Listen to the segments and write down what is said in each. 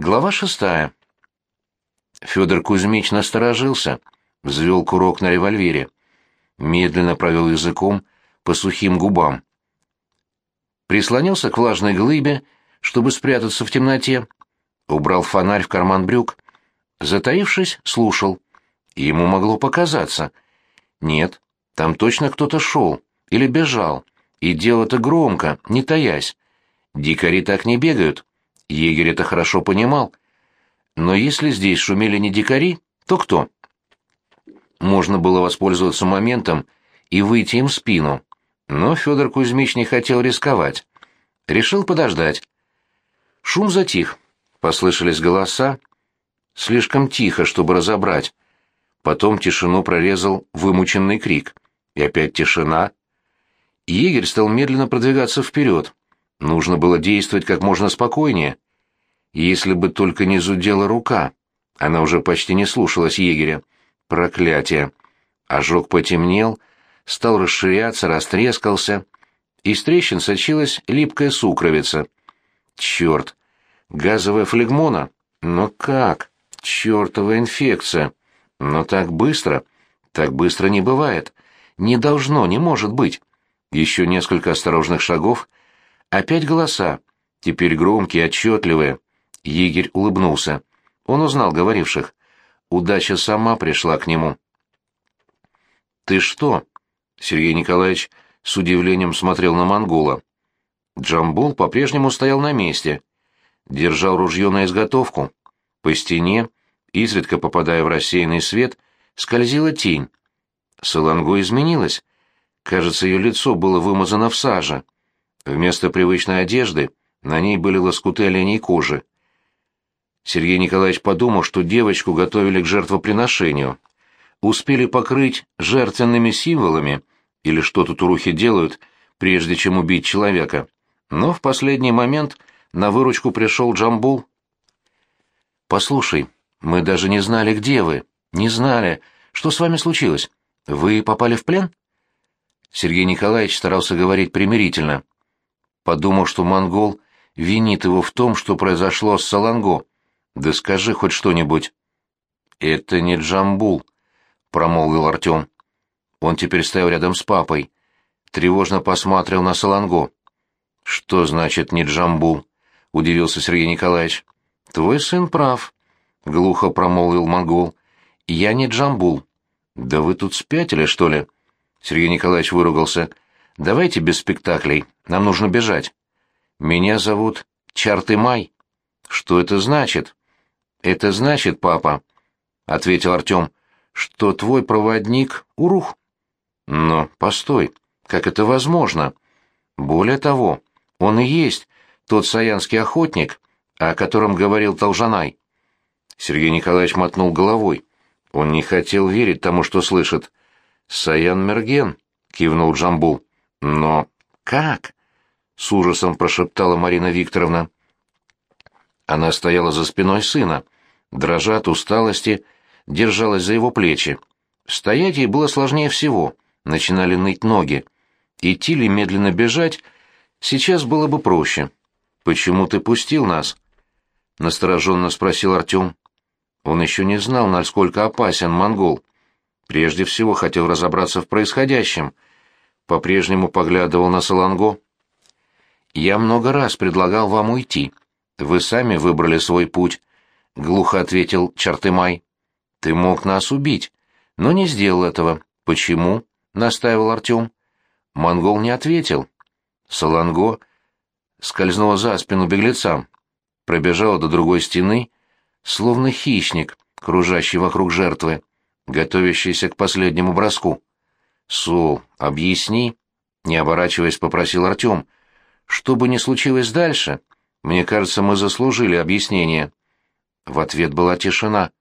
Глава шестая. Федор Кузьмич насторожился, взвел курок на револьвере, медленно провел языком по сухим губам. Прислонился к влажной глыбе, чтобы спрятаться в темноте, убрал фонарь в карман брюк, затаившись, слушал. Ему могло показаться. Нет, там точно кто-то шел или бежал, и делал это громко, не таясь. Дикари так не бегают. Егерь это хорошо понимал. Но если здесь шумели не дикари, то кто? Можно было воспользоваться моментом и выйти им в спину. Но Федор Кузьмич не хотел рисковать. Решил подождать. Шум затих. Послышались голоса. Слишком тихо, чтобы разобрать. Потом тишину прорезал вымученный крик. И опять тишина. Егерь стал медленно продвигаться вперед. Нужно было действовать как можно спокойнее. Если бы только не зудела рука. Она уже почти не слушалась егеря. Проклятие! Ожог потемнел, стал расширяться, растрескался. Из трещин сочилась липкая сукровица. Черт! Газовая флегмона? Но как? Чертова инфекция! Но так быстро! Так быстро не бывает. Не должно, не может быть. Еще несколько осторожных шагов, Опять голоса, теперь громкие, отчетливые. Егерь улыбнулся. Он узнал говоривших. Удача сама пришла к нему. «Ты что?» — Сергей Николаевич с удивлением смотрел на монгола. Джамбул по-прежнему стоял на месте, держал ружье на изготовку. По стене, изредка попадая в рассеянный свет, скользила тень. Саланго изменилась. Кажется, ее лицо было вымазано в саже. Вместо привычной одежды на ней были лоскуты оленей кожи. Сергей Николаевич подумал, что девочку готовили к жертвоприношению. Успели покрыть жертвенными символами, или что тут урухи делают, прежде чем убить человека. Но в последний момент на выручку пришел Джамбул. «Послушай, мы даже не знали, где вы. Не знали. Что с вами случилось? Вы попали в плен?» Сергей Николаевич старался говорить примирительно подумал, что монгол винит его в том, что произошло с Саланго. Да скажи хоть что-нибудь. Это не Джамбул, промолвил Артем. Он теперь стоял рядом с папой, тревожно посмотрел на Саланго. Что значит не Джамбул? удивился Сергей Николаевич. Твой сын прав, глухо промолвил монгол. Я не Джамбул. Да вы тут спятили, что ли? Сергей Николаевич выругался. Давайте без спектаклей. Нам нужно бежать. Меня зовут Чартымай. Что это значит? Это значит, папа, ответил Артем, что твой проводник Урух. Но постой, как это возможно? Более того, он и есть тот саянский охотник, о котором говорил Толжанай. Сергей Николаевич мотнул головой. Он не хотел верить тому, что слышит. «Саян Мерген», — кивнул Джамбул. Но как? С ужасом прошептала Марина Викторовна. Она стояла за спиной сына, дрожа от усталости, держалась за его плечи. Стоять ей было сложнее всего, начинали ныть ноги. Идти ли медленно бежать сейчас было бы проще. «Почему ты пустил нас?» — настороженно спросил Артем. Он еще не знал, насколько опасен монгол. Прежде всего хотел разобраться в происходящем — по-прежнему поглядывал на Саланго. «Я много раз предлагал вам уйти. Вы сами выбрали свой путь», — глухо ответил Чартымай. «Ты мог нас убить, но не сделал этого. Почему?» — настаивал Артем. Монгол не ответил. Саланго скользнула за спину беглецам, пробежала до другой стены, словно хищник, кружащий вокруг жертвы, готовящийся к последнему броску. «Сол, объясни», — не оборачиваясь, попросил Артем. «Что бы ни случилось дальше, мне кажется, мы заслужили объяснение». В ответ была тишина.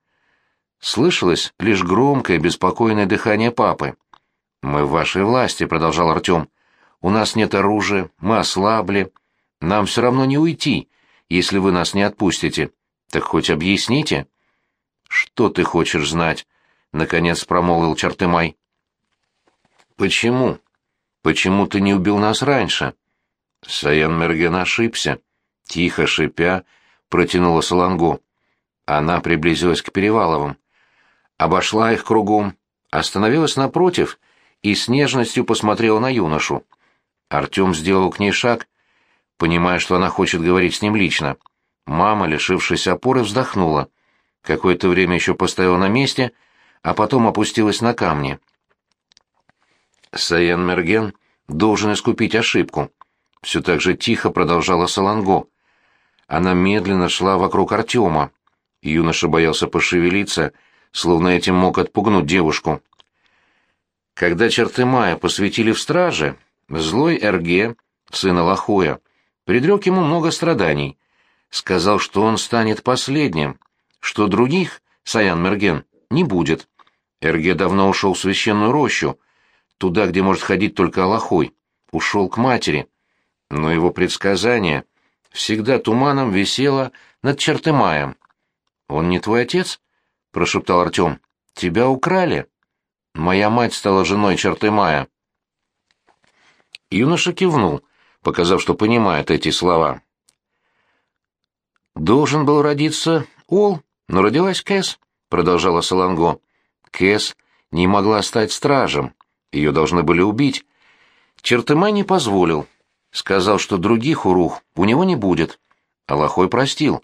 Слышалось лишь громкое, беспокойное дыхание папы. «Мы в вашей власти», — продолжал Артем. «У нас нет оружия, мы ослабли. Нам все равно не уйти, если вы нас не отпустите. Так хоть объясните». «Что ты хочешь знать?» — наконец промолвил Чартымай. Почему? Почему ты не убил нас раньше? Саян Мерген ошибся. Тихо шипя, — протянула Саланго. Она приблизилась к Переваловым. Обошла их кругом, остановилась напротив и с нежностью посмотрела на юношу. Артем сделал к ней шаг, понимая, что она хочет говорить с ним лично. Мама, лишившись опоры, вздохнула. Какое-то время еще постояла на месте, а потом опустилась на камни. Саян Мерген должен искупить ошибку. Все так же тихо продолжала Саланго. Она медленно шла вокруг Артема. Юноша боялся пошевелиться, словно этим мог отпугнуть девушку. Когда черты Мая посвятили в страже, злой Эрге, сына Лохоя, предрек ему много страданий. Сказал, что он станет последним, что других, Саян Мерген, не будет. Эрге давно ушел в священную рощу, туда, где может ходить только Аллахой, ушел к матери. Но его предсказание всегда туманом висело над Чертымаем. «Он не твой отец?» — прошептал Артем. «Тебя украли?» «Моя мать стала женой Чертымая». Юноша кивнул, показав, что понимает эти слова. «Должен был родиться Ол, но родилась Кэс», — продолжала Саланго. «Кэс не могла стать стражем. Ее должны были убить. Чертымай не позволил. Сказал, что других урух у него не будет. Аллахой простил.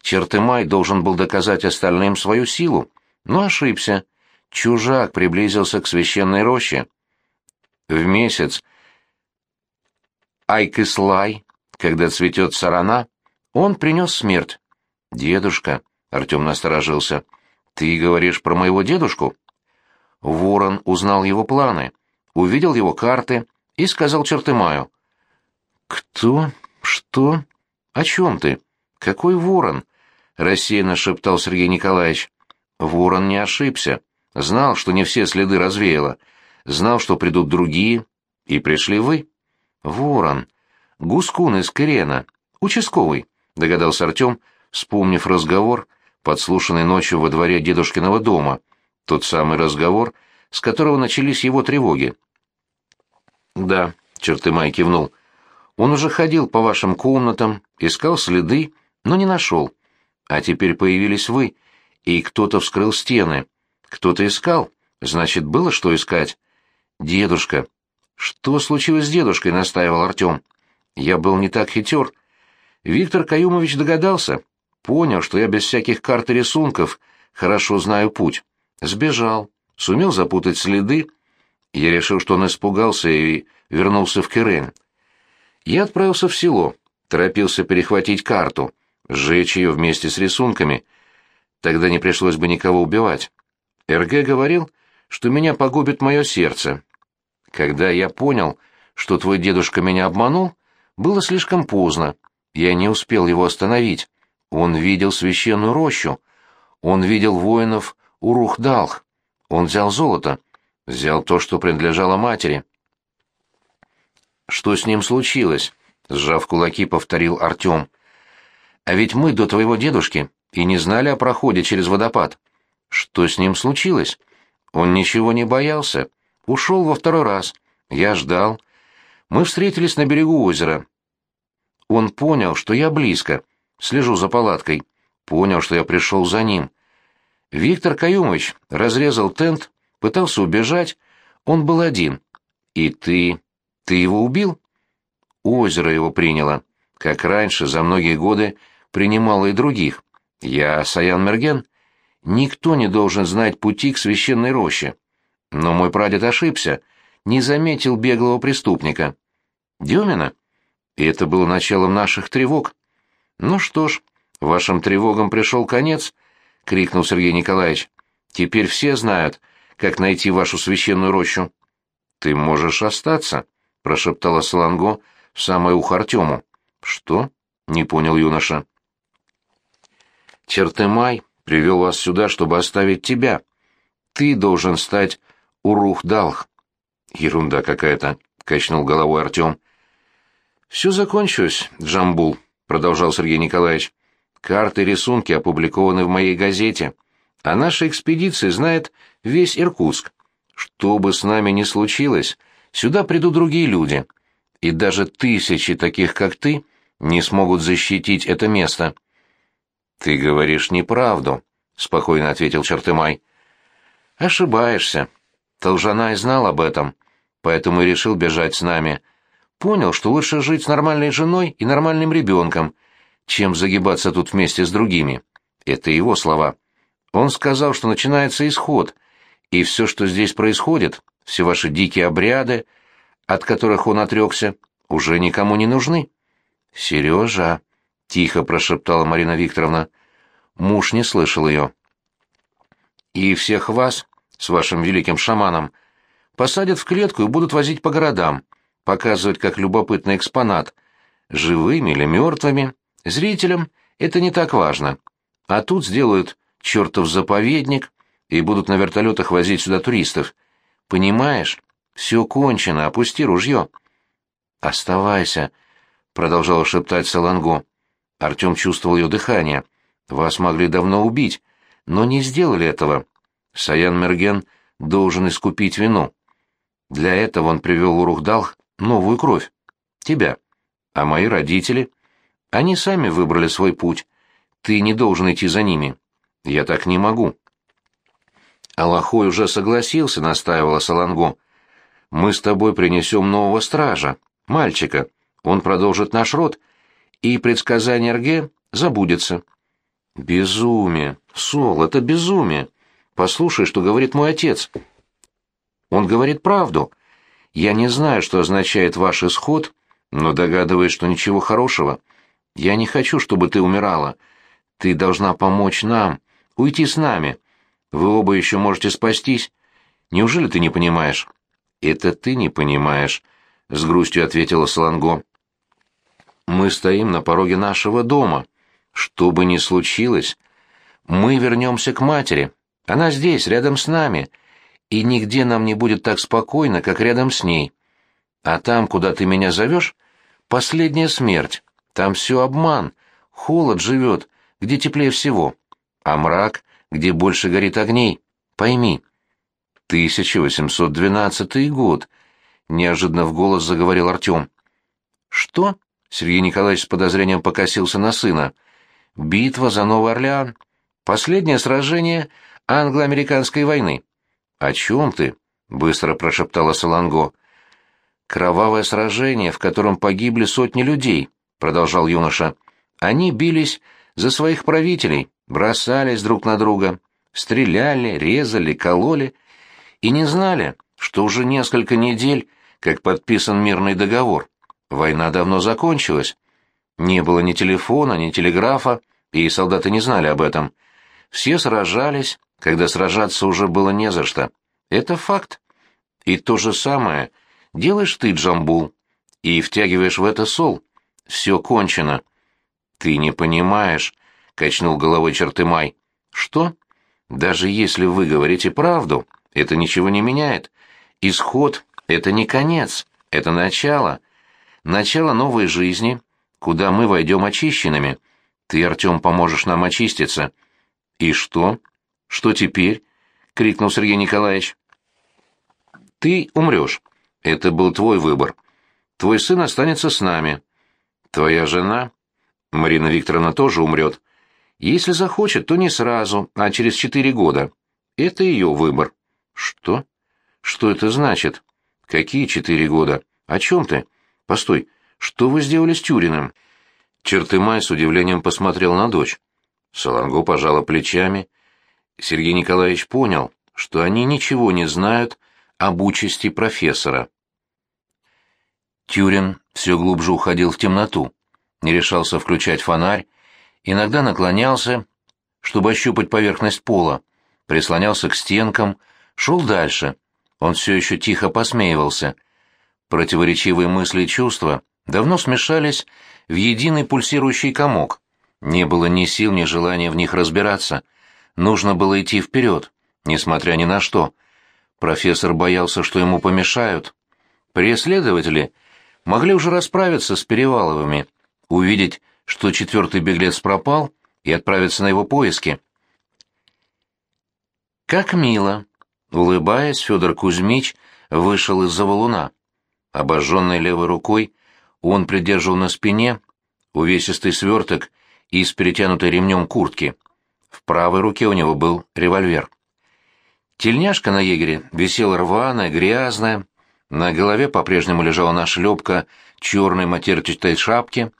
Чертымай должен был доказать остальным свою силу, но ошибся. Чужак приблизился к священной роще. В месяц Айкислай, когда цветет сарана, он принес смерть. «Дедушка», — Артем насторожился, — «ты говоришь про моего дедушку?» Ворон узнал его планы, увидел его карты и сказал Чертымаю. «Кто? Что? О чем ты? Какой ворон?» — рассеянно шептал Сергей Николаевич. Ворон не ошибся. Знал, что не все следы развеяло. Знал, что придут другие. И пришли вы. Ворон. Гускун из Кирена. Участковый, догадался Артем, вспомнив разговор, подслушанный ночью во дворе дедушкиного дома — тот самый разговор, с которого начались его тревоги. «Да», — Чертымай кивнул, — «он уже ходил по вашим комнатам, искал следы, но не нашел. А теперь появились вы, и кто-то вскрыл стены. Кто-то искал, значит, было что искать». «Дедушка». «Что случилось с дедушкой?» — настаивал Артем. «Я был не так хитер. Виктор Каюмович догадался, понял, что я без всяких карт и рисунков хорошо знаю путь. Сбежал, сумел запутать следы. Я решил, что он испугался и вернулся в Кирен. Я отправился в село, торопился перехватить карту, сжечь ее вместе с рисунками. Тогда не пришлось бы никого убивать. РГ говорил, что меня погубит мое сердце. Когда я понял, что твой дедушка меня обманул, было слишком поздно. Я не успел его остановить. Он видел священную рощу. Он видел воинов Урухдалх. Он взял золото, взял то, что принадлежало матери. Что с ним случилось? сжав кулаки, повторил Артем. А ведь мы до твоего дедушки и не знали о проходе через водопад. Что с ним случилось? Он ничего не боялся. Ушел во второй раз. Я ждал. Мы встретились на берегу озера. Он понял, что я близко, слежу за палаткой. Понял, что я пришел за ним. Виктор Каюмович разрезал тент, пытался убежать, он был один. И ты... ты его убил? Озеро его приняло, как раньше, за многие годы, принимало и других. Я Саян Мерген. Никто не должен знать пути к священной роще. Но мой прадед ошибся, не заметил беглого преступника. Дюмина? И это было началом наших тревог. Ну что ж, вашим тревогам пришел конец, — крикнул Сергей Николаевич. «Теперь все знают, как найти вашу священную рощу». «Ты можешь остаться», — прошептала Саланго в самое ухо Артему. «Что?» — не понял юноша. «Чертымай привел вас сюда, чтобы оставить тебя. Ты должен стать Урух-Далх». «Ерунда какая-то», — качнул головой Артем. «Все закончилось, Джамбул», — продолжал Сергей Николаевич. Карты и рисунки опубликованы в моей газете. О нашей экспедиции знает весь Иркутск. Что бы с нами ни случилось, сюда придут другие люди. И даже тысячи таких, как ты, не смогут защитить это место. «Ты говоришь неправду», — спокойно ответил Чертымай. «Ошибаешься. Толжана и знал об этом, поэтому и решил бежать с нами. Понял, что лучше жить с нормальной женой и нормальным ребенком, чем загибаться тут вместе с другими. Это его слова. Он сказал, что начинается исход, и все, что здесь происходит, все ваши дикие обряды, от которых он отрекся, уже никому не нужны. «Сережа», — тихо прошептала Марина Викторовна, — муж не слышал ее. «И всех вас, с вашим великим шаманом, посадят в клетку и будут возить по городам, показывать как любопытный экспонат, живыми или мертвыми. Зрителям это не так важно. А тут сделают чертов заповедник и будут на вертолетах возить сюда туристов. Понимаешь? Все кончено, опусти ружье. «Оставайся», — продолжала шептать Саланго. Артем чувствовал ее дыхание. «Вас могли давно убить, но не сделали этого. Саян Мерген должен искупить вину. Для этого он привел в Урухдалх новую кровь. Тебя. А мои родители? Они сами выбрали свой путь. Ты не должен идти за ними. Я так не могу». Аллахой уже согласился, настаивала Саланго. «Мы с тобой принесем нового стража, мальчика. Он продолжит наш род, и предсказание Рге забудется». «Безумие! Сол, это безумие! Послушай, что говорит мой отец. Он говорит правду. Я не знаю, что означает ваш исход, но догадываюсь, что ничего хорошего. Я не хочу, чтобы ты умирала. Ты должна помочь нам, уйти с нами. Вы оба еще можете спастись. Неужели ты не понимаешь?» «Это ты не понимаешь», — с грустью ответила Сланго. «Мы стоим на пороге нашего дома. Что бы ни случилось, мы вернемся к матери. Она здесь, рядом с нами, и нигде нам не будет так спокойно, как рядом с ней. А там, куда ты меня зовешь, последняя смерть. Там все обман, холод живет, где теплее всего, а мрак, где больше горит огней. Пойми». 1812 год, неожиданно в голос заговорил Артем. Что? Сергей Николаевич с подозрением покосился на сына. Битва за Новый Орлеан. Последнее сражение англо-американской войны. О чем ты? быстро прошептала Саланго. Кровавое сражение, в котором погибли сотни людей, продолжал юноша. Они бились за своих правителей, бросались друг на друга, стреляли, резали, кололи и не знали, что уже несколько недель, как подписан мирный договор. Война давно закончилась. Не было ни телефона, ни телеграфа, и солдаты не знали об этом. Все сражались, когда сражаться уже было не за что. Это факт. И то же самое делаешь ты, Джамбул, и втягиваешь в это сол. Все кончено. Ты не понимаешь, — качнул головой Чертымай. Что? Даже если вы говорите правду, это ничего не меняет. Исход — это не конец, это начало. Начало новой жизни, куда мы войдем очищенными. Ты, Артем, поможешь нам очиститься. И что? Что теперь? — крикнул Сергей Николаевич. Ты умрешь. Это был твой выбор. Твой сын останется с нами. Твоя жена, Марина Викторовна, тоже умрет. Если захочет, то не сразу, а через четыре года. Это ее выбор. Что? Что это значит? Какие четыре года? О чем ты? Постой, что вы сделали с Тюриным? Чертымай с удивлением посмотрел на дочь. Солонго пожала плечами. Сергей Николаевич понял, что они ничего не знают об участи профессора. Тюрин все глубже уходил в темноту, не решался включать фонарь, иногда наклонялся, чтобы ощупать поверхность пола, прислонялся к стенкам, Шел дальше. Он все еще тихо посмеивался. Противоречивые мысли и чувства давно смешались в единый пульсирующий комок. Не было ни сил, ни желания в них разбираться. Нужно было идти вперед, несмотря ни на что. Профессор боялся, что ему помешают. Преследователи могли уже расправиться с Переваловыми, увидеть, что четвертый беглец пропал, и отправиться на его поиски. Как мило, Улыбаясь, Федор Кузьмич вышел из-за валуна. Обожженной левой рукой он придерживал на спине увесистый сверток из перетянутой ремнем куртки. В правой руке у него был револьвер. Тельняшка на егере висела рваная, грязная, на голове по-прежнему лежала нашлепка черной матерчатой шапки.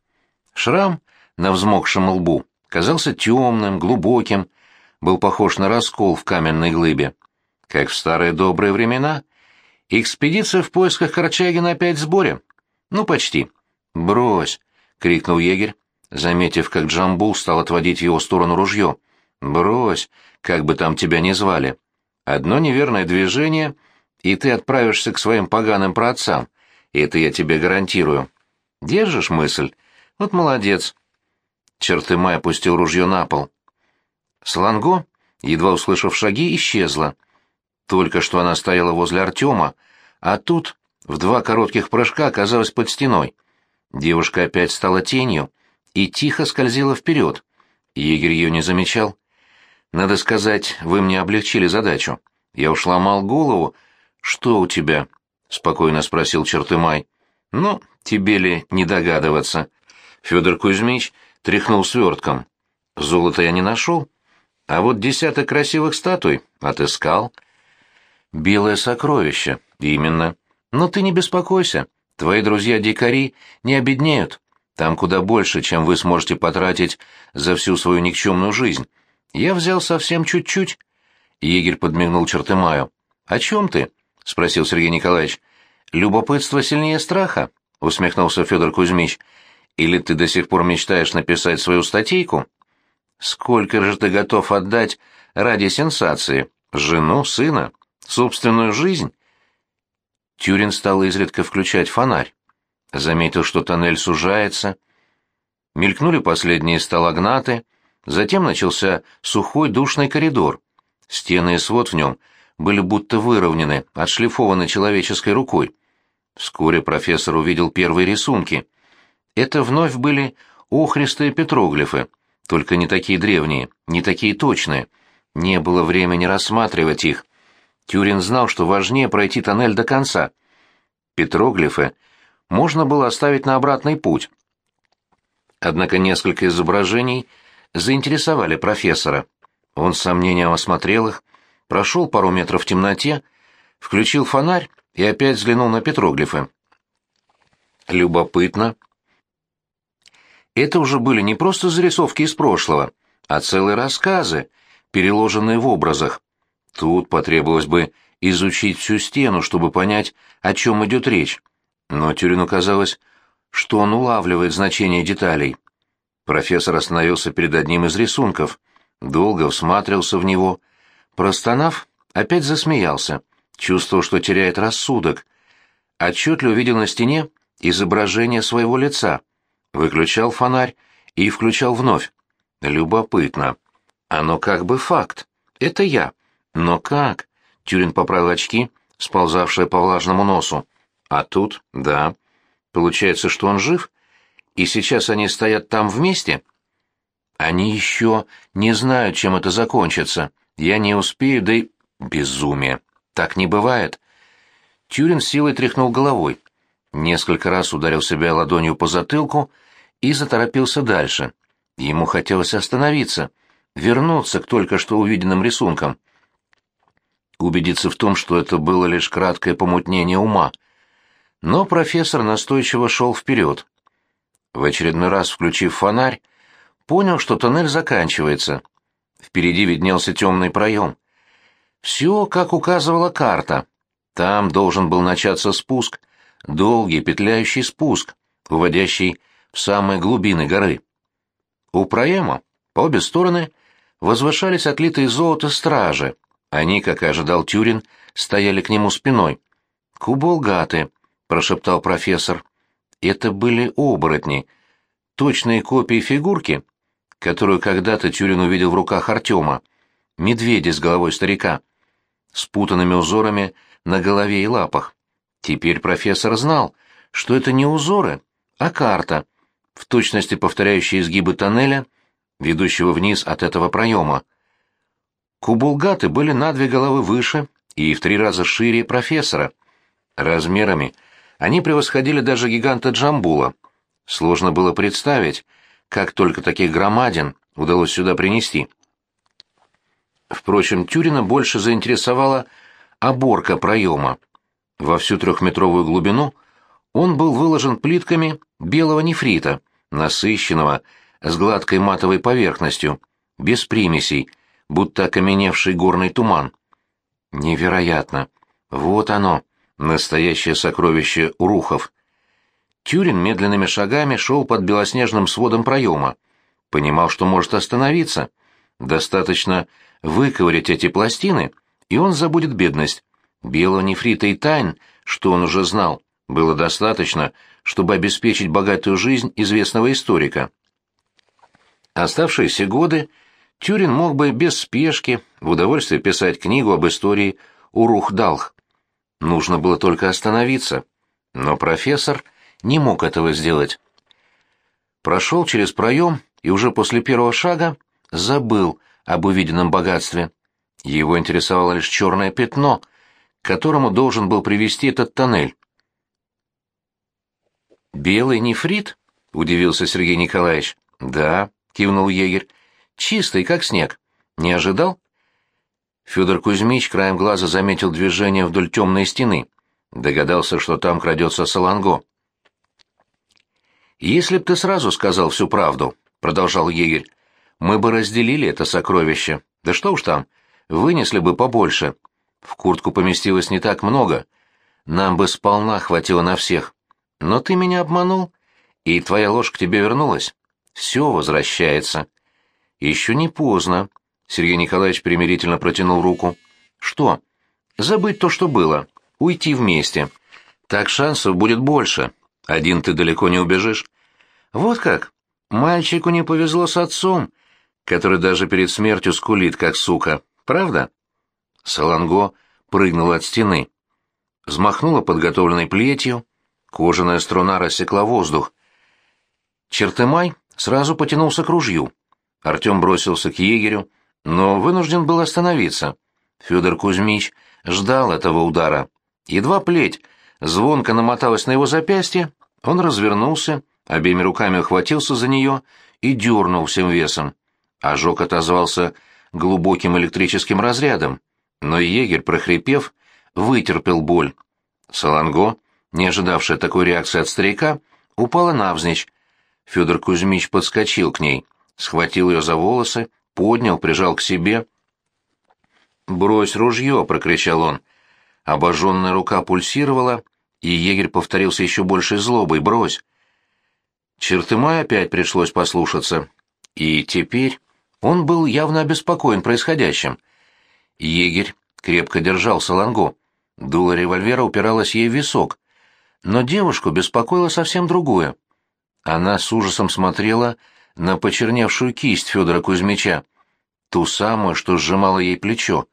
Шрам на взмокшем лбу казался темным, глубоким, был похож на раскол в каменной глыбе. Как в старые добрые времена. Экспедиция в поисках Корчагина опять в сборе? Ну, почти. «Брось!» — крикнул егерь, заметив, как Джамбул стал отводить в его сторону ружье. «Брось, как бы там тебя ни звали. Одно неверное движение, и ты отправишься к своим поганым праотцам. Это я тебе гарантирую. Держишь мысль? Вот молодец». Чертымай опустил ружье на пол. Сланго, едва услышав шаги, исчезла. Только что она стояла возле Артема, а тут в два коротких прыжка оказалась под стеной. Девушка опять стала тенью и тихо скользила вперед. Егерь ее не замечал. Надо сказать, вы мне облегчили задачу. Я уж ломал голову. Что у тебя? спокойно спросил Чертымай. Ну, тебе ли не догадываться? Федор Кузьмич тряхнул свертком. Золото я не нашел, а вот десяток красивых статуй отыскал. Белое сокровище, именно. Но ты не беспокойся, твои друзья-дикари не обеднеют. Там куда больше, чем вы сможете потратить за всю свою никчемную жизнь. Я взял совсем чуть-чуть. Егерь подмигнул Чертымаю. «О чем ты?» — спросил Сергей Николаевич. «Любопытство сильнее страха?» — усмехнулся Федор Кузьмич. «Или ты до сих пор мечтаешь написать свою статейку?» «Сколько же ты готов отдать ради сенсации? Жену, сына, собственную жизнь?» Тюрин стал изредка включать фонарь. Заметил, что тоннель сужается. Мелькнули последние сталагнаты, Затем начался сухой душный коридор. Стены и свод в нем были будто выровнены, отшлифованы человеческой рукой. Вскоре профессор увидел первые рисунки. Это вновь были охристые петроглифы, только не такие древние, не такие точные. Не было времени рассматривать их. Тюрин знал, что важнее пройти тоннель до конца. Петроглифы можно было оставить на обратный путь. Однако несколько изображений — заинтересовали профессора. Он с сомнением осмотрел их, прошел пару метров в темноте, включил фонарь и опять взглянул на петроглифы. Любопытно. Это уже были не просто зарисовки из прошлого, а целые рассказы, переложенные в образах. Тут потребовалось бы изучить всю стену, чтобы понять, о чем идет речь. Но Тюрину казалось, что он улавливает значение деталей. Профессор остановился перед одним из рисунков, долго всматривался в него. Простонав, опять засмеялся, чувствовал, что теряет рассудок. Отчетливо увидел на стене изображение своего лица. Выключал фонарь и включал вновь. Любопытно. Оно как бы факт. Это я. Но как? Тюрин поправил очки, сползавшие по влажному носу. А тут, да. Получается, что он жив? и сейчас они стоят там вместе? Они еще не знают, чем это закончится. Я не успею, да и... Безумие. Так не бывает. Тюрин силой тряхнул головой. Несколько раз ударил себя ладонью по затылку и заторопился дальше. Ему хотелось остановиться, вернуться к только что увиденным рисункам. Убедиться в том, что это было лишь краткое помутнение ума. Но профессор настойчиво шел вперед в очередной раз включив фонарь, понял, что тоннель заканчивается. Впереди виднелся темный проем. Все, как указывала карта. Там должен был начаться спуск, долгий петляющий спуск, уводящий в самые глубины горы. У проема по обе стороны возвышались отлитые золото стражи. Они, как и ожидал Тюрин, стояли к нему спиной. «Куболгаты», — прошептал профессор. Это были оборотни, точные копии фигурки, которую когда-то Тюрин увидел в руках Артема, медведи с головой старика, с путанными узорами на голове и лапах. Теперь профессор знал, что это не узоры, а карта, в точности повторяющая изгибы тоннеля, ведущего вниз от этого проема. Кубулгаты были на две головы выше и в три раза шире профессора. Размерами они превосходили даже гиганта Джамбула. Сложно было представить, как только таких громадин удалось сюда принести. Впрочем, Тюрина больше заинтересовала оборка проема. Во всю трехметровую глубину он был выложен плитками белого нефрита, насыщенного, с гладкой матовой поверхностью, без примесей, будто окаменевший горный туман. Невероятно! Вот оно, настоящее сокровище урухов. Тюрин медленными шагами шел под белоснежным сводом проема. Понимал, что может остановиться. Достаточно выковырять эти пластины, и он забудет бедность. Белого нефрита и тайн, что он уже знал, было достаточно, чтобы обеспечить богатую жизнь известного историка. Оставшиеся годы Тюрин мог бы без спешки в удовольствие писать книгу об истории Урух-Далх. Нужно было только остановиться. Но профессор не мог этого сделать. Прошел через проем и уже после первого шага забыл об увиденном богатстве. Его интересовало лишь черное пятно, к которому должен был привести этот тоннель. «Белый нефрит?» — удивился Сергей Николаевич. «Да», — кивнул егерь. «Чистый, как снег. Не ожидал?» Федор Кузьмич краем глаза заметил движение вдоль темной стены. Догадался, что там крадется Саланго. «Если б ты сразу сказал всю правду», — продолжал егерь, — «мы бы разделили это сокровище. Да что уж там, вынесли бы побольше. В куртку поместилось не так много. Нам бы сполна хватило на всех. Но ты меня обманул, и твоя ложь к тебе вернулась. Все возвращается». «Еще не поздно», — Сергей Николаевич примирительно протянул руку. «Что? Забыть то, что было. Уйти вместе. Так шансов будет больше. Один ты далеко не убежишь. Вот как? Мальчику не повезло с отцом, который даже перед смертью скулит, как сука. Правда? Саланго прыгнула от стены. Взмахнула подготовленной плетью, кожаная струна рассекла воздух. Чертымай сразу потянулся к ружью. Артем бросился к егерю, но вынужден был остановиться. Федор Кузьмич ждал этого удара. Едва плеть звонко намоталась на его запястье, он развернулся обеими руками охватился за нее и дернул всем весом. Ожог отозвался глубоким электрическим разрядом, но егерь, прохрипев, вытерпел боль. Саланго, не ожидавшая такой реакции от старика, упала навзничь. Федор Кузьмич подскочил к ней, схватил ее за волосы, поднял, прижал к себе. «Брось ружье!» — прокричал он. Обожженная рука пульсировала, и егерь повторился еще большей злобой. «Брось!» Чертымай опять пришлось послушаться. И теперь он был явно обеспокоен происходящим. Егерь крепко держал салангу. Дуло револьвера упиралось ей в висок. Но девушку беспокоило совсем другое. Она с ужасом смотрела на почерневшую кисть Федора Кузьмича, ту самую, что сжимала ей плечо.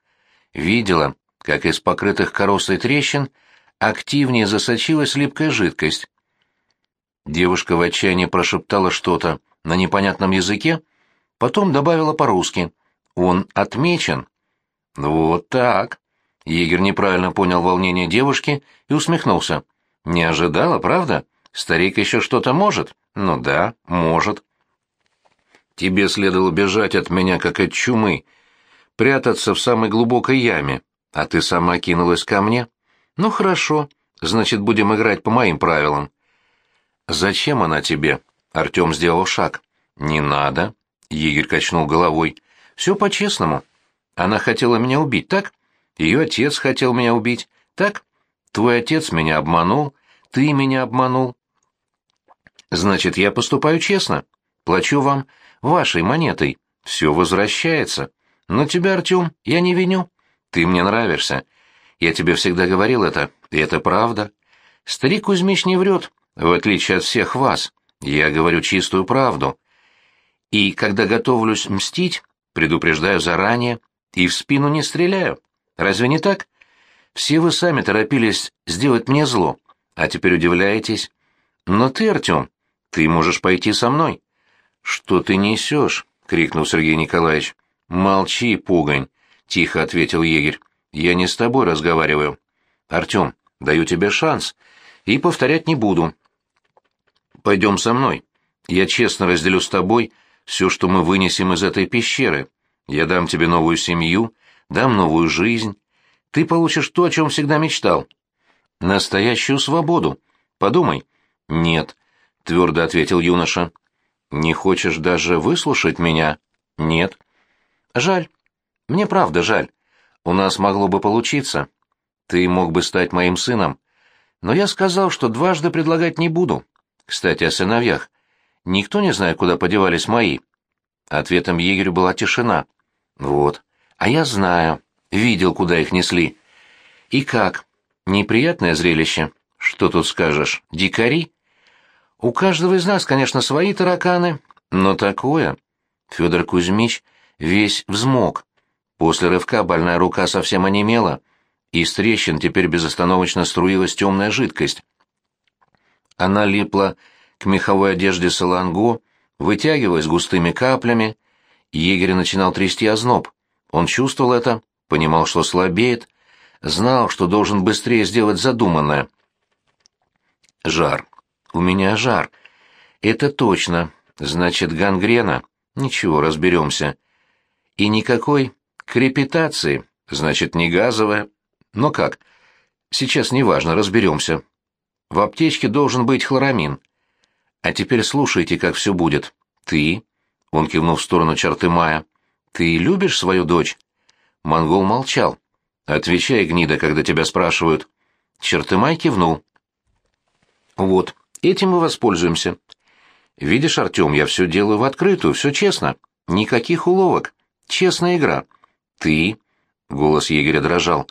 Видела, как из покрытых коросой трещин активнее засочилась липкая жидкость. Девушка в отчаянии прошептала что-то на непонятном языке, потом добавила по-русски. «Он отмечен». «Вот так». Егерь неправильно понял волнение девушки и усмехнулся. «Не ожидала, правда? Старик еще что-то может?» «Ну да, может». «Тебе следовало бежать от меня, как от чумы, прятаться в самой глубокой яме, а ты сама кинулась ко мне. Ну хорошо, значит, будем играть по моим правилам». «Зачем она тебе?» Артем сделал шаг. «Не надо», — егерь качнул головой. «Все по-честному. Она хотела меня убить, так? Ее отец хотел меня убить, так? Твой отец меня обманул, ты меня обманул. Значит, я поступаю честно. Плачу вам вашей монетой. Все возвращается. Но тебя, Артем, я не виню. Ты мне нравишься. Я тебе всегда говорил это, и это правда. Старик Кузьмич не врет. В отличие от всех вас, я говорю чистую правду. И когда готовлюсь мстить, предупреждаю заранее и в спину не стреляю. Разве не так? Все вы сами торопились сделать мне зло, а теперь удивляетесь. Но ты, Артем, ты можешь пойти со мной. Что ты несешь? — крикнул Сергей Николаевич. «Молчи, пугань», — тихо ответил егерь. «Я не с тобой разговариваю. Артем, даю тебе шанс, и повторять не буду. Пойдем со мной. Я честно разделю с тобой все, что мы вынесем из этой пещеры. Я дам тебе новую семью, дам новую жизнь. Ты получишь то, о чем всегда мечтал. Настоящую свободу. Подумай. Нет, твердо ответил юноша. Не хочешь даже выслушать меня? Нет. Жаль. Мне правда жаль. У нас могло бы получиться. Ты мог бы стать моим сыном. Но я сказал, что дважды предлагать не буду. Кстати, о сыновьях. Никто не знает, куда подевались мои. Ответом егерю была тишина. Вот. А я знаю. Видел, куда их несли. И как? Неприятное зрелище. Что тут скажешь? Дикари? У каждого из нас, конечно, свои тараканы, но такое... Федор Кузьмич весь взмок. После рывка больная рука совсем онемела, и из трещин теперь безостановочно струилась темная жидкость. Она липла к меховой одежде Саланго, вытягиваясь густыми каплями. Егерь начинал трясти озноб. Он чувствовал это, понимал, что слабеет, знал, что должен быстрее сделать задуманное. Жар. У меня жар. Это точно. Значит, гангрена. Ничего, разберемся. И никакой крепитации. Значит, не газовая. Но как? Сейчас неважно, разберемся. В аптечке должен быть хлорамин. А теперь слушайте, как все будет. Ты, он кивнул в сторону черты Мая, ты любишь свою дочь? Монгол молчал. Отвечай, гнида, когда тебя спрашивают. Чертымай кивнул. Вот, этим мы воспользуемся. Видишь, Артем, я все делаю в открытую, все честно. Никаких уловок. Честная игра. Ты... Голос егеря дрожал.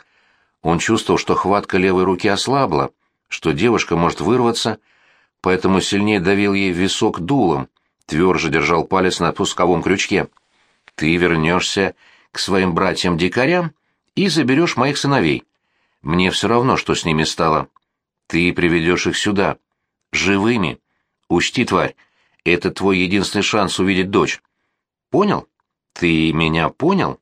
Он чувствовал, что хватка левой руки ослабла, что девушка может вырваться, поэтому сильнее давил ей висок дулом, тверже держал палец на пусковом крючке. «Ты вернешься к своим братьям-дикарям и заберешь моих сыновей. Мне все равно, что с ними стало. Ты приведешь их сюда. Живыми. Учти, тварь, это твой единственный шанс увидеть дочь. Понял? Ты меня понял?»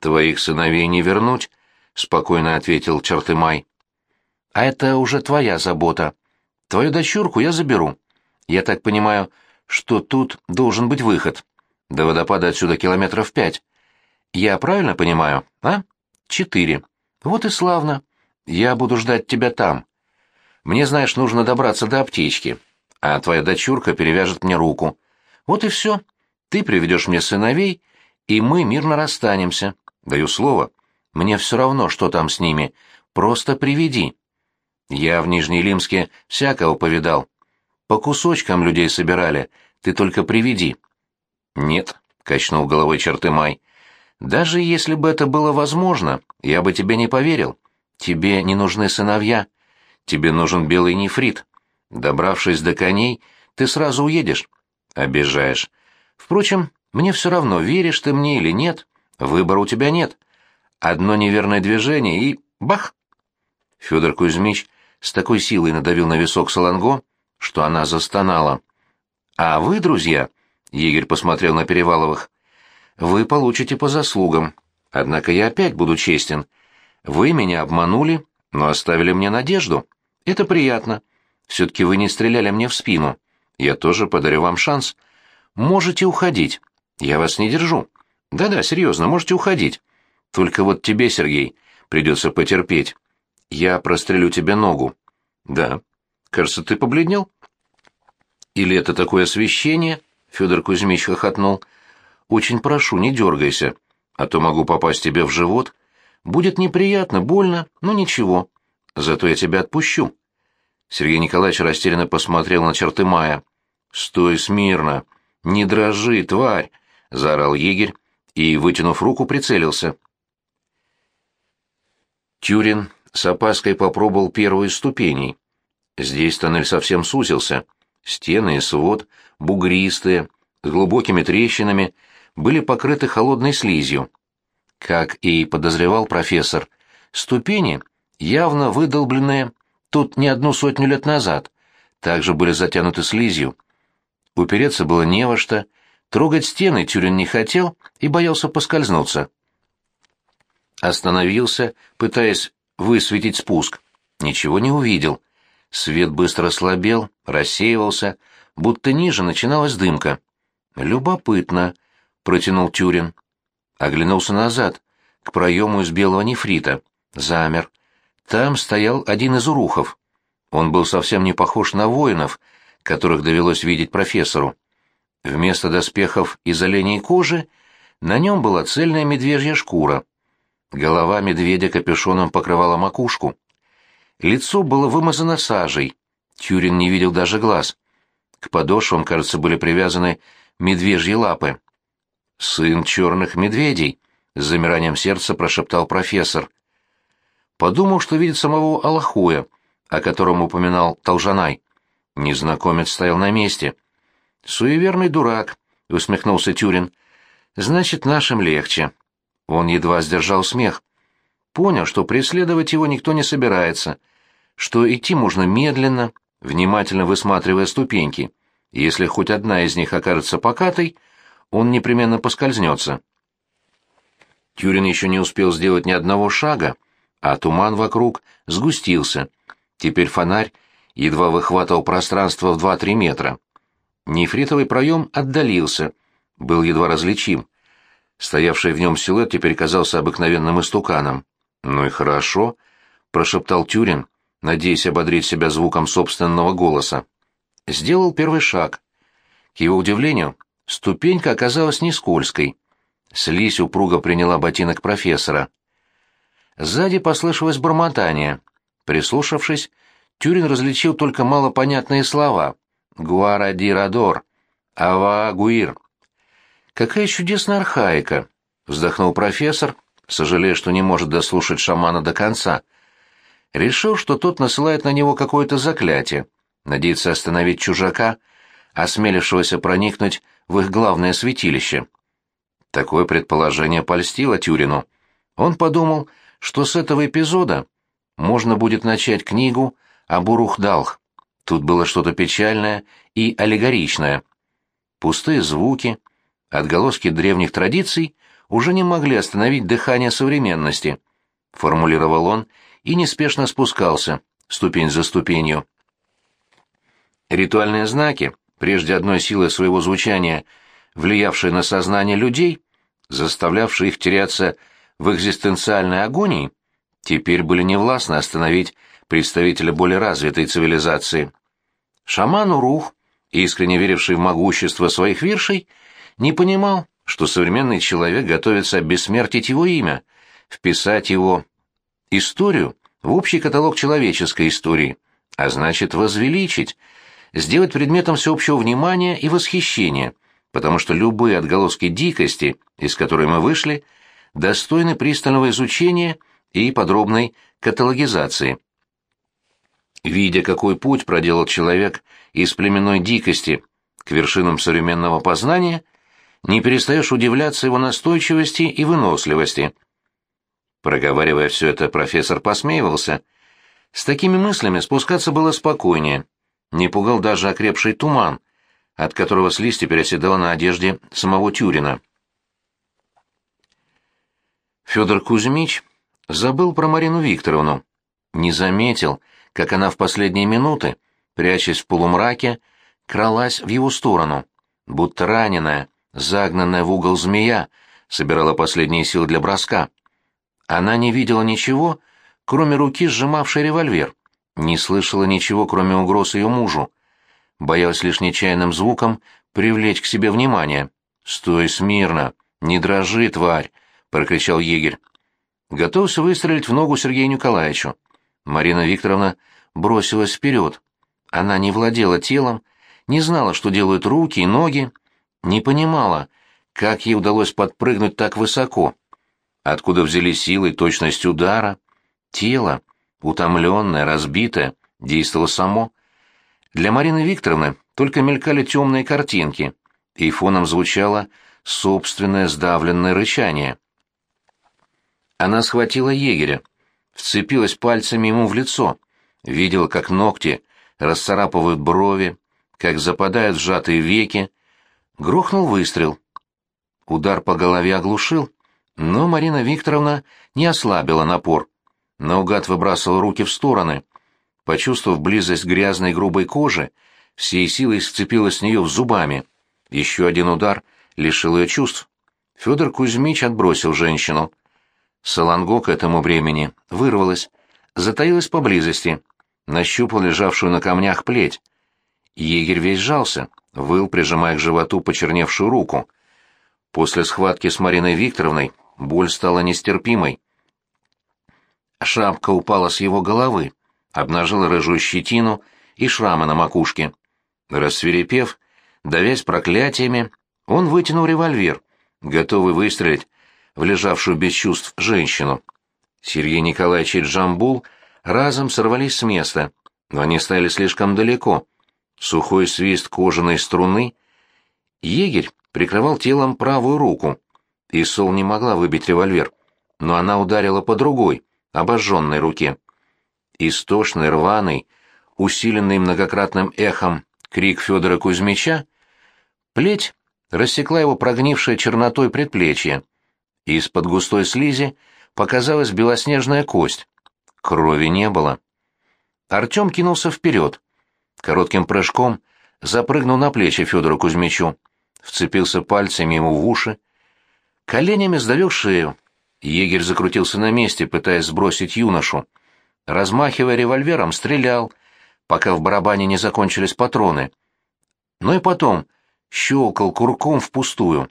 «Твоих сыновей не вернуть», — спокойно ответил Чертымай. «А это уже твоя забота. Твою дочурку я заберу. Я так понимаю, что тут должен быть выход. До водопада отсюда километров пять. Я правильно понимаю, а? Четыре. Вот и славно. Я буду ждать тебя там. Мне, знаешь, нужно добраться до аптечки, а твоя дочурка перевяжет мне руку. Вот и все. Ты приведешь мне сыновей, и мы мирно расстанемся. Даю слово. Мне все равно, что там с ними. Просто приведи. Я в Нижнеилимске всякого повидал. По кусочкам людей собирали. Ты только приведи. Нет, качнул головой Чертымай. Даже если бы это было возможно, я бы тебе не поверил. Тебе не нужны сыновья. Тебе нужен белый нефрит. Добравшись до коней, ты сразу уедешь. Обижаешь. Впрочем, мне все равно, веришь ты мне или нет, выбора у тебя нет. Одно неверное движение и... бах! Федор Кузьмич с такой силой надавил на висок Саланго, что она застонала. «А вы, друзья...» — егерь посмотрел на Переваловых. «Вы получите по заслугам. Однако я опять буду честен. Вы меня обманули, но оставили мне надежду. Это приятно. Все-таки вы не стреляли мне в спину. Я тоже подарю вам шанс. Можете уходить. Я вас не держу. Да-да, серьезно, можете уходить. Только вот тебе, Сергей, придется потерпеть. Я прострелю тебе ногу. Да. Кажется, ты побледнел. Или это такое освещение? Федор Кузьмич хохотнул. Очень прошу, не дергайся, а то могу попасть тебе в живот. Будет неприятно, больно, но ничего. Зато я тебя отпущу. Сергей Николаевич растерянно посмотрел на черты Мая. «Стой смирно! Не дрожи, тварь!» — заорал егерь и, вытянув руку, прицелился. Тюрин с опаской попробовал первые ступеней. Здесь тоннель совсем сузился. Стены и свод, бугристые, с глубокими трещинами, были покрыты холодной слизью. Как и подозревал профессор, ступени, явно выдолбленные тут не одну сотню лет назад, также были затянуты слизью. Упереться было не во что, трогать стены Тюрин не хотел и боялся поскользнуться. Остановился, пытаясь высветить спуск. Ничего не увидел. Свет быстро слабел, рассеивался, будто ниже начиналась дымка. «Любопытно», — протянул Тюрин. Оглянулся назад, к проему из белого нефрита. Замер. Там стоял один из урухов. Он был совсем не похож на воинов, которых довелось видеть профессору. Вместо доспехов из оленей кожи на нем была цельная медвежья шкура. Голова медведя капюшоном покрывала макушку. Лицо было вымазано сажей. Тюрин не видел даже глаз. К подошвам, кажется, были привязаны медвежьи лапы. «Сын черных медведей», — с замиранием сердца прошептал профессор. Подумал, что видит самого Аллахуя, о котором упоминал Толжанай. Незнакомец стоял на месте. «Суеверный дурак», — усмехнулся Тюрин. «Значит, нашим легче». Он едва сдержал смех. Понял, что преследовать его никто не собирается, что идти можно медленно, внимательно высматривая ступеньки. Если хоть одна из них окажется покатой, он непременно поскользнется. Тюрин еще не успел сделать ни одного шага, а туман вокруг сгустился. Теперь фонарь едва выхватывал пространство в два-три метра. Нефритовый проем отдалился, был едва различим. Стоявший в нем силуэт теперь казался обыкновенным истуканом. «Ну и хорошо», — прошептал Тюрин, надеясь ободрить себя звуком собственного голоса. Сделал первый шаг. К его удивлению, ступенька оказалась не скользкой. Слизь упруго приняла ботинок профессора. Сзади послышалось бормотание. Прислушавшись, Тюрин различил только малопонятные слова. «Гуарадирадор», «Ава-гуир». «Какая чудесная архаика!» — вздохнул профессор, сожалея, что не может дослушать шамана до конца. Решил, что тот насылает на него какое-то заклятие, надеется остановить чужака, осмелившегося проникнуть в их главное святилище. Такое предположение польстило Тюрину. Он подумал, что с этого эпизода можно будет начать книгу о Бурухдалх. Тут было что-то печальное и аллегоричное. Пустые звуки, отголоски древних традиций уже не могли остановить дыхание современности, формулировал он и неспешно спускался, ступень за ступенью. Ритуальные знаки, прежде одной силы своего звучания, влиявшие на сознание людей, заставлявшие их теряться в экзистенциальной агонии, теперь были невластны остановить представителя более развитой цивилизации. Шаман Урух, искренне веривший в могущество своих виршей, не понимал, что современный человек готовится обессмертить его имя, вписать его историю в общий каталог человеческой истории, а значит возвеличить, сделать предметом всеобщего внимания и восхищения, потому что любые отголоски дикости, из которой мы вышли, достойны пристального изучения и подробной каталогизации. Видя, какой путь проделал человек из племенной дикости к вершинам современного познания, не перестаешь удивляться его настойчивости и выносливости. Проговаривая все это, профессор посмеивался. С такими мыслями спускаться было спокойнее. Не пугал даже окрепший туман, от которого слизь теперь оседала на одежде самого Тюрина. Федор Кузьмич забыл про Марину Викторовну. Не заметил, как она в последние минуты, прячась в полумраке, кралась в его сторону, будто раненая, загнанная в угол змея, собирала последние силы для броска. Она не видела ничего, кроме руки, сжимавшей револьвер, не слышала ничего, кроме угроз ее мужу. Боялась лишь нечаянным звуком привлечь к себе внимание. «Стой смирно! Не дрожи, тварь!» — прокричал егерь. Готовился выстрелить в ногу Сергею Николаевичу. Марина Викторовна бросилась вперед. Она не владела телом, не знала, что делают руки и ноги, не понимала, как ей удалось подпрыгнуть так высоко. Откуда взялись силы и точность удара? Тело, утомленное, разбитое, действовало само. Для Марины Викторовны только мелькали темные картинки, и фоном звучало собственное сдавленное рычание. Она схватила егеря, вцепилась пальцами ему в лицо, видела, как ногти расцарапывают брови, как западают сжатые веки, Грохнул выстрел. Удар по голове оглушил, но Марина Викторовна не ослабила напор. Наугад выбрасывала руки в стороны. Почувствовав близость грязной грубой кожи, всей силой сцепилась с нее зубами. Еще один удар лишил ее чувств. Федор Кузьмич отбросил женщину. Саланго к этому времени вырвалась, затаилась поблизости, нащупал лежавшую на камнях плеть. Егерь весь сжался, выл, прижимая к животу почерневшую руку. После схватки с Мариной Викторовной боль стала нестерпимой. Шапка упала с его головы, обнажила рыжую щетину и шрамы на макушке. Рассверепев, давясь проклятиями, он вытянул револьвер, готовый выстрелить в лежавшую без чувств женщину. Сергей Николаевич и Джамбул разом сорвались с места, но они стояли слишком далеко. Сухой свист кожаной струны. Егерь прикрывал телом правую руку. и Сол не могла выбить револьвер, но она ударила по другой, обожженной руке. Истошный, рваный, усиленный многократным эхом крик Федора Кузьмича, плеть рассекла его прогнившее чернотой предплечье. Из-под густой слизи показалась белоснежная кость. Крови не было. Артем кинулся вперед. Коротким прыжком запрыгнул на плечи Федору Кузьмичу, вцепился пальцами ему в уши. Коленями сдавил шею. Егерь закрутился на месте, пытаясь сбросить юношу. Размахивая револьвером, стрелял, пока в барабане не закончились патроны. Но и потом щелкал курком впустую.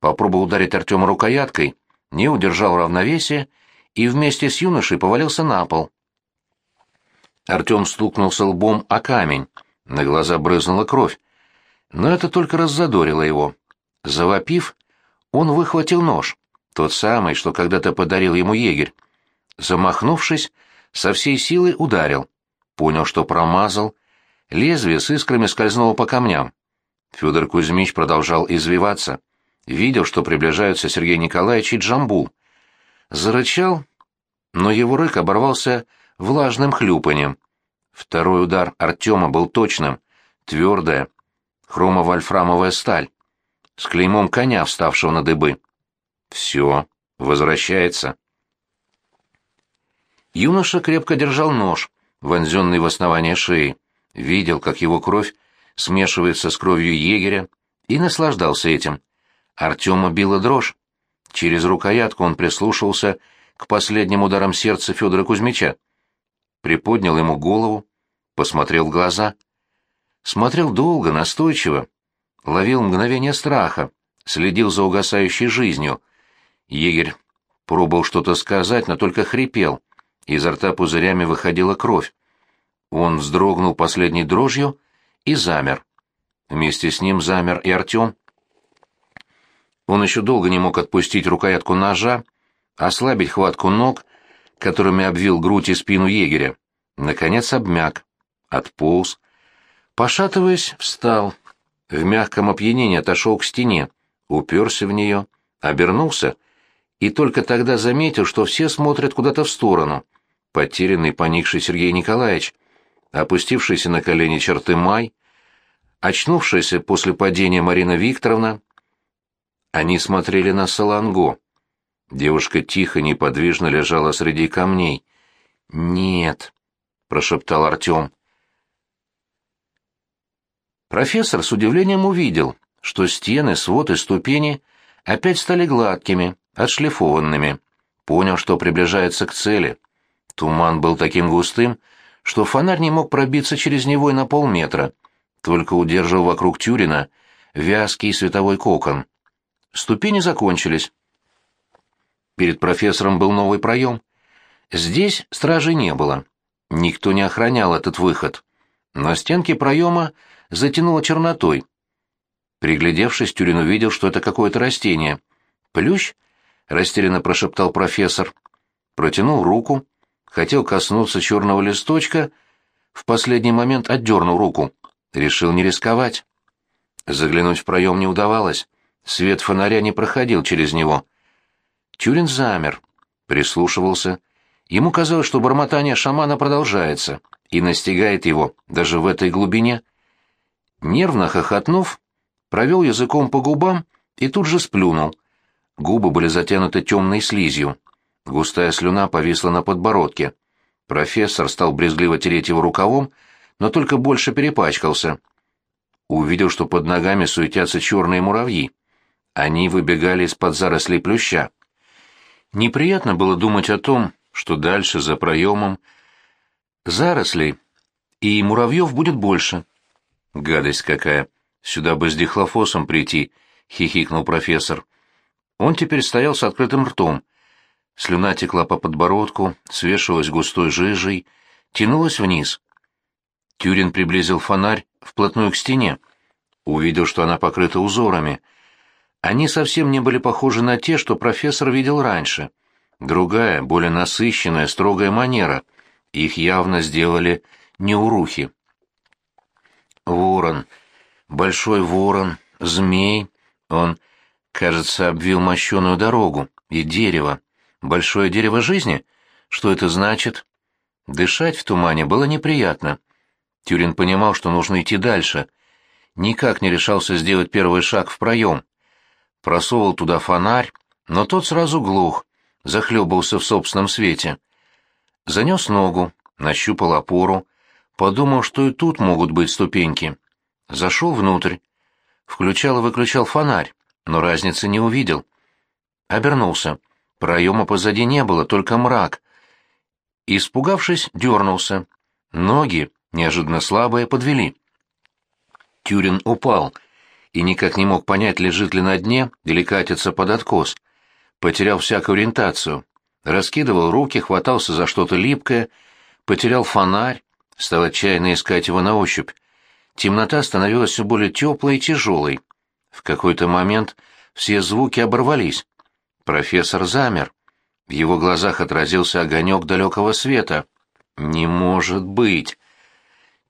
Попробовал ударить Артема рукояткой, не удержал равновесия и вместе с юношей повалился на пол. Артем стукнулся лбом о камень, на глаза брызнула кровь. Но это только раззадорило его. Завопив, он выхватил нож, тот самый, что когда-то подарил ему егерь. Замахнувшись, со всей силы ударил. Понял, что промазал. Лезвие с искрами скользнуло по камням. Федор Кузьмич продолжал извиваться видел, что приближаются Сергей Николаевич и Джамбул. Зарычал, но его рык оборвался влажным хлюпанием. Второй удар Артема был точным, твердая, хромово-альфрамовая сталь, с клеймом коня, вставшего на дыбы. Все, возвращается. Юноша крепко держал нож, вонзенный в основание шеи, видел, как его кровь смешивается с кровью егеря, и наслаждался этим. Артема била дрожь. Через рукоятку он прислушался к последним ударам сердца Федора Кузьмича. Приподнял ему голову, посмотрел в глаза. Смотрел долго, настойчиво. Ловил мгновение страха, следил за угасающей жизнью. Егерь пробовал что-то сказать, но только хрипел. Изо рта пузырями выходила кровь. Он вздрогнул последней дрожью и замер. Вместе с ним замер и Артем. Он еще долго не мог отпустить рукоятку ножа, ослабить хватку ног, которыми обвил грудь и спину егеря. Наконец обмяк, отполз. Пошатываясь, встал. В мягком опьянении отошел к стене, уперся в нее, обернулся и только тогда заметил, что все смотрят куда-то в сторону. Потерянный, поникший Сергей Николаевич, опустившийся на колени черты Май, очнувшаяся после падения Марина Викторовна, они смотрели на Саланго. Девушка тихо, неподвижно лежала среди камней. «Нет», — прошептал Артем. Профессор с удивлением увидел, что стены, свод и ступени опять стали гладкими, отшлифованными. Понял, что приближается к цели. Туман был таким густым, что фонарь не мог пробиться через него и на полметра, только удерживал вокруг Тюрина вязкий световой кокон. Ступени закончились. Перед профессором был новый проем. Здесь стражи не было. Никто не охранял этот выход. На стенке проема затянуло чернотой. Приглядевшись, Тюрин увидел, что это какое-то растение. «Плющ?» — растерянно прошептал профессор. Протянул руку, хотел коснуться черного листочка, в последний момент отдернул руку. Решил не рисковать. Заглянуть в проем не удавалось. Свет фонаря не проходил через него. Тюрин замер, прислушивался. Ему казалось, что бормотание шамана продолжается и настигает его даже в этой глубине. Нервно хохотнув, провел языком по губам и тут же сплюнул. Губы были затянуты темной слизью. Густая слюна повисла на подбородке. Профессор стал брезгливо тереть его рукавом, но только больше перепачкался. Увидел, что под ногами суетятся черные муравьи. Они выбегали из-под зарослей плюща. Неприятно было думать о том, что дальше, за проемом, зарослей, и муравьев будет больше. Гадость какая! Сюда бы с дихлофосом прийти, — хихикнул профессор. Он теперь стоял с открытым ртом. Слюна текла по подбородку, свешивалась густой жижей, тянулась вниз. Тюрин приблизил фонарь вплотную к стене. Увидел, что она покрыта узорами. Они совсем не были похожи на те, что профессор видел раньше. Другая, более насыщенная, строгая манера. Их явно сделали неурухи. Ворон, большой ворон, змей. Он, кажется, обвил мощеную дорогу и дерево. Большое дерево жизни? Что это значит? Дышать в тумане было неприятно. Тюрин понимал, что нужно идти дальше. Никак не решался сделать первый шаг в проем. Просовывал туда фонарь, но тот сразу глух, захлебывался в собственном свете. Занес ногу, нащупал опору, подумал, что и тут могут быть ступеньки. Зашел внутрь. Включал и выключал фонарь, но разницы не увидел. Обернулся. Проема позади не было, только мрак. Испугавшись, дернулся. Ноги, неожиданно слабые, подвели. Тюрин упал и никак не мог понять, лежит ли на дне или катится под откос. Потерял всякую ориентацию. Раскидывал руки, хватался за что-то липкое, потерял фонарь, стал отчаянно искать его на ощупь. Темнота становилась все более теплой и тяжелой. В какой-то момент все звуки оборвались. Профессор замер. В его глазах отразился огонек далекого света. «Не может быть!»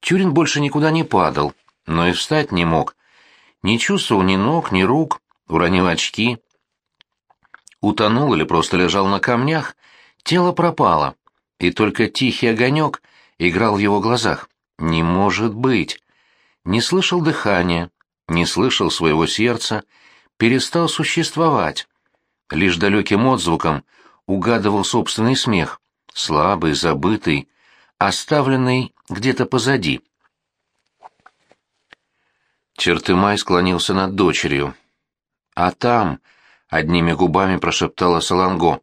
Тюрин больше никуда не падал, но и встать не мог. Не чувствовал ни ног, ни рук, уронил очки. Утонул или просто лежал на камнях, тело пропало, и только тихий огонек играл в его глазах. «Не может быть!» Не слышал дыхания, не слышал своего сердца, перестал существовать. Лишь далеким отзвуком угадывал собственный смех, слабый, забытый, оставленный где-то позади. Чертымай склонился над дочерью. «А там...» — одними губами прошептала Саланго.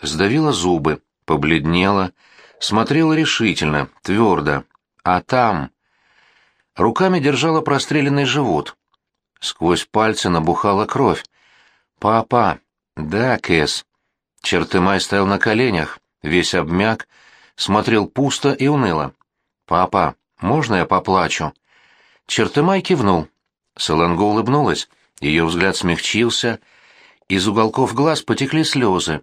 Сдавила зубы, побледнела, смотрела решительно, твердо. «А там...» Руками держала простреленный живот. Сквозь пальцы набухала кровь. «Папа!» «Да, Кэс». Чертымай стоял на коленях, весь обмяк, смотрел пусто и уныло. «Папа, можно я поплачу?» Чертымай кивнул. Саланго улыбнулась, ее взгляд смягчился, из уголков глаз потекли слезы,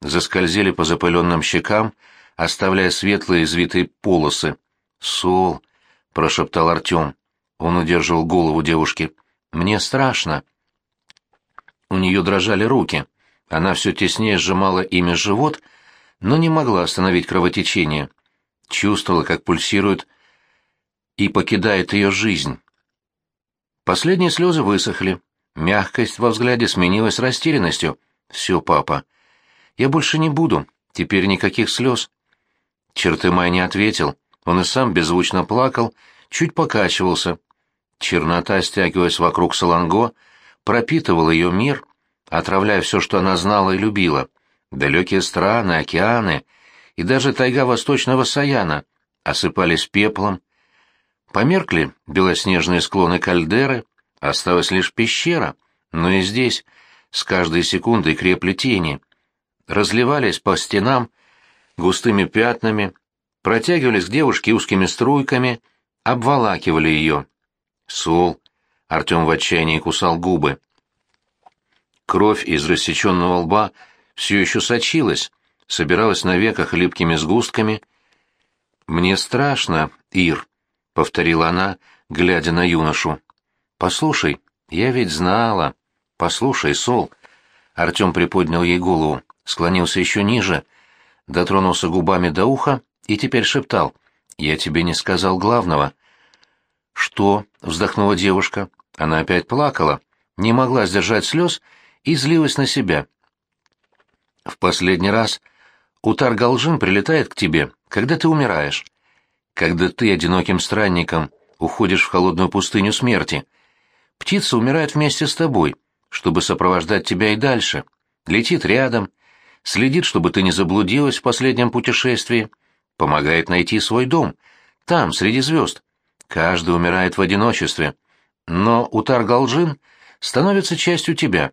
заскользили по запыленным щекам, оставляя светлые извитые полосы. «Сол», — прошептал Артем. Он удерживал голову девушки. «Мне страшно». У нее дрожали руки. Она все теснее сжимала ими живот, но не могла остановить кровотечение. Чувствовала, как пульсирует и покидает ее жизнь. Последние слезы высохли. Мягкость во взгляде сменилась растерянностью. «Все, папа. Я больше не буду. Теперь никаких слез». Чертымай не ответил. Он и сам беззвучно плакал, чуть покачивался. Чернота, стягиваясь вокруг Саланго, пропитывала ее мир, отравляя все, что она знала и любила. Далекие страны, океаны и даже тайга восточного Саяна осыпались пеплом, Померкли белоснежные склоны кальдеры, осталась лишь пещера, но и здесь с каждой секундой крепли тени, разливались по стенам густыми пятнами, протягивались к девушке узкими струйками, обволакивали ее. Сол. Артем в отчаянии кусал губы. Кровь из рассеченного лба все еще сочилась, собиралась на веках липкими сгустками. «Мне страшно, Ир», повторила она, глядя на юношу. Послушай, я ведь знала. Послушай, Сол. Артем приподнял ей голову, склонился еще ниже, дотронулся губами до уха и теперь шептал: "Я тебе не сказал главного". "Что?" вздохнула девушка. Она опять плакала, не могла сдержать слез и злилась на себя. В последний раз Утар-Галжин прилетает к тебе, когда ты умираешь, когда ты одиноким странником уходишь в холодную пустыню смерти. Птица умирает вместе с тобой, чтобы сопровождать тебя и дальше. Летит рядом, следит, чтобы ты не заблудилась в последнем путешествии, помогает найти свой дом, там, среди звезд. Каждый умирает в одиночестве, но Утар-Галжин становится частью тебя,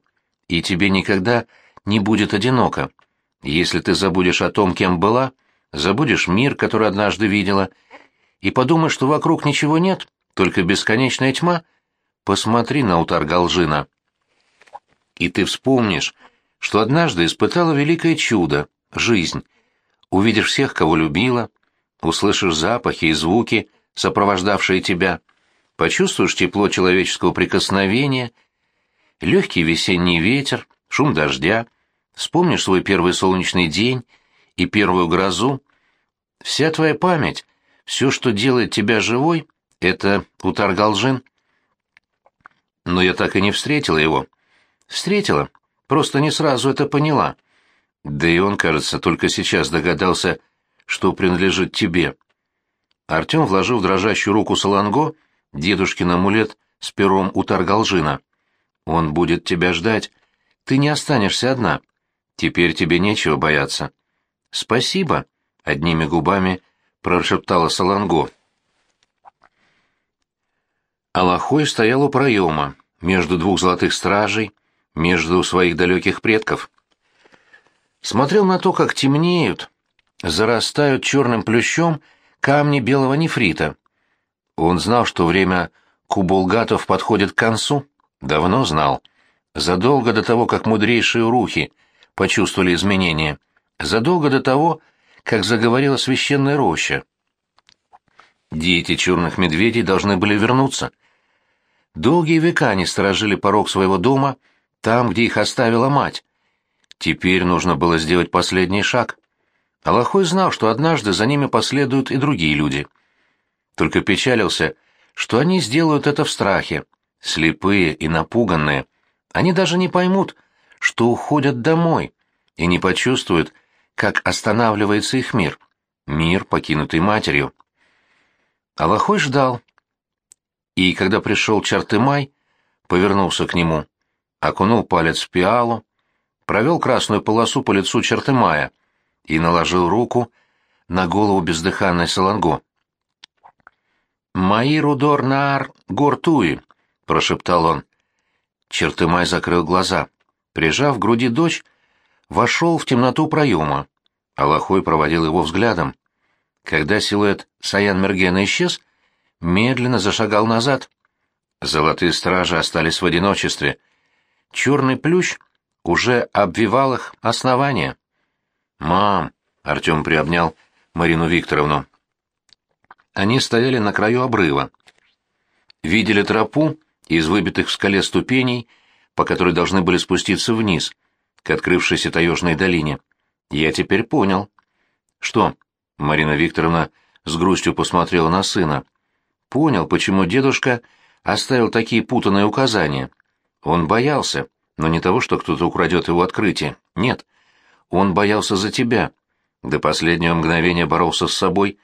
и тебе никогда не будет одиноко. Если ты забудешь о том, кем была, забудешь мир, который однажды видела, и подумаешь, что вокруг ничего нет, только бесконечная тьма, посмотри на утар Галжина. И ты вспомнишь, что однажды испытала великое чудо — жизнь. Увидишь всех, кого любила, услышишь запахи и звуки, сопровождавшие тебя, почувствуешь тепло человеческого прикосновения, легкий весенний ветер, шум дождя, Вспомнишь свой первый солнечный день и первую грозу. Вся твоя память, все, что делает тебя живой, — это Утар Галжин. Но я так и не встретила его. Встретила, просто не сразу это поняла. Да и он, кажется, только сейчас догадался, что принадлежит тебе. Артем вложил в дрожащую руку Саланго дедушкин амулет с пером Утар Галжина. Он будет тебя ждать. Ты не останешься одна. Теперь тебе нечего бояться. Спасибо, одними губами прошептала Саланго. Алахой стоял у проема, между двух золотых стражей, между своих далеких предков. Смотрел на то, как темнеют, зарастают черным плющом камни белого нефрита. Он знал, что время кубулгатов подходит к концу, давно знал, задолго до того, как мудрейшие урухи почувствовали изменения, задолго до того, как заговорила священная роща. Дети черных медведей должны были вернуться. Долгие века они сторожили порог своего дома, там, где их оставила мать. Теперь нужно было сделать последний шаг. Аллахой знал, что однажды за ними последуют и другие люди. Только печалился, что они сделают это в страхе, слепые и напуганные. Они даже не поймут, что уходят домой и не почувствуют, как останавливается их мир, мир, покинутый матерью. Аллахой ждал. И когда пришел Чартымай, повернулся к нему, окунул палец в пиалу, провел красную полосу по лицу Чартымая и наложил руку на голову бездыханной Саланго. «Маи рудор наар гортуи», — прошептал он. Чертымай закрыл глаза прижав к груди дочь, вошел в темноту проема. Аллахой проводил его взглядом. Когда силуэт Саян Мергена исчез, медленно зашагал назад. Золотые стражи остались в одиночестве. Черный плющ уже обвивал их основание. «Мам!» — Артем приобнял Марину Викторовну. Они стояли на краю обрыва. Видели тропу из выбитых в скале ступеней — по которой должны были спуститься вниз, к открывшейся таежной долине. Я теперь понял. Что? Марина Викторовна с грустью посмотрела на сына. Понял, почему дедушка оставил такие путанные указания. Он боялся, но не того, что кто-то украдет его открытие. Нет. Он боялся за тебя. До последнего мгновения боролся с собой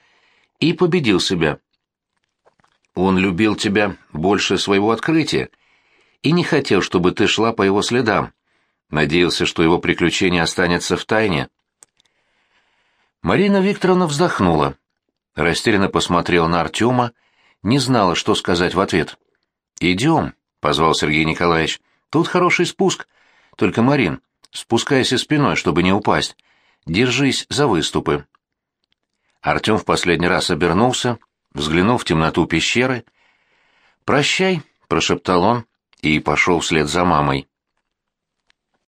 и победил себя. Он любил тебя больше своего открытия, и не хотел, чтобы ты шла по его следам. Надеялся, что его приключение останется в тайне. Марина Викторовна вздохнула. Растерянно посмотрела на Артема, не знала, что сказать в ответ. «Идем», — позвал Сергей Николаевич. «Тут хороший спуск. Только, Марин, спускайся спиной, чтобы не упасть. Держись за выступы». Артем в последний раз обернулся, взглянул в темноту пещеры. «Прощай», — прошептал он, и пошел вслед за мамой.